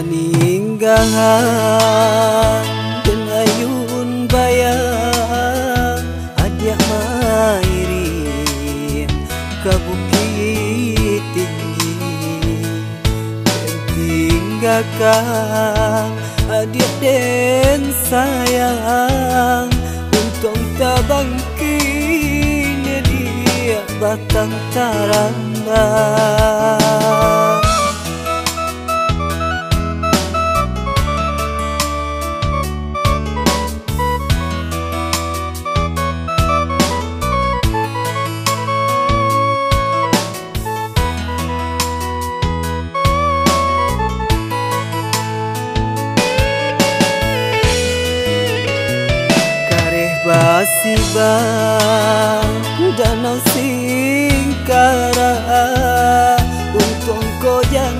paninggahan dan ayun bayang adya mairi Kabukit tinggi. Tinggakan adya dan sayang untung tabang kini dia batang taranda basi ba danau singkara untung ko yang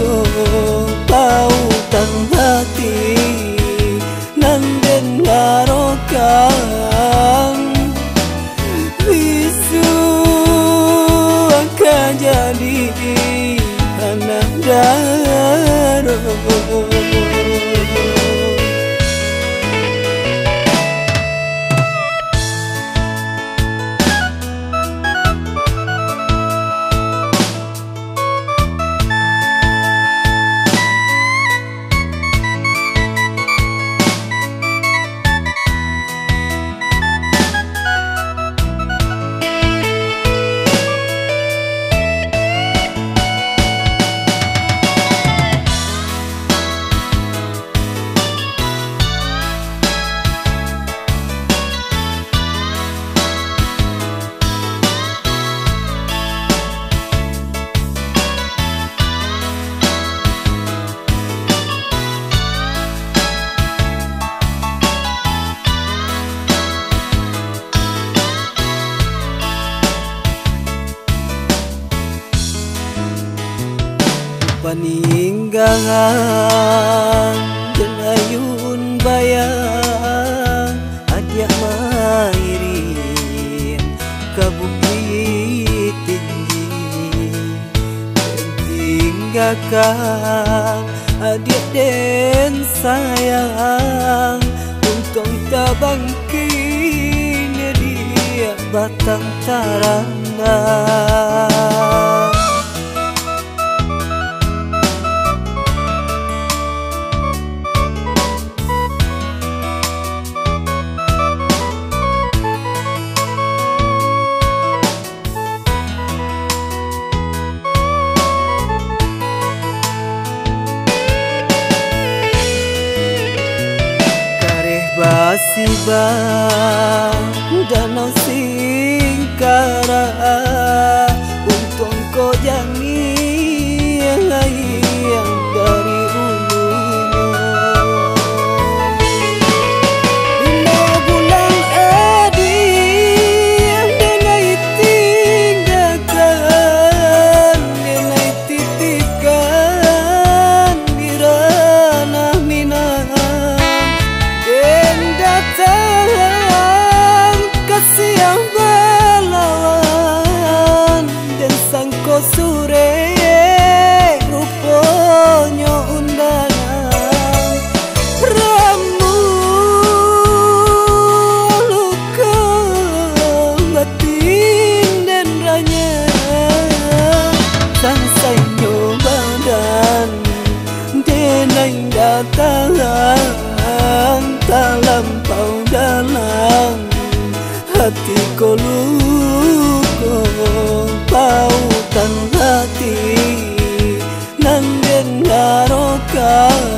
luko Pautan hati peninggalan dan ayun bayang adia mairin ke bukit tinggi. Tinggalkan adik dan sayang untung tabang kini dia batang taranda musibah dan siba kalang tak lampau dalam hati kolukong pautan hati nang dengar kau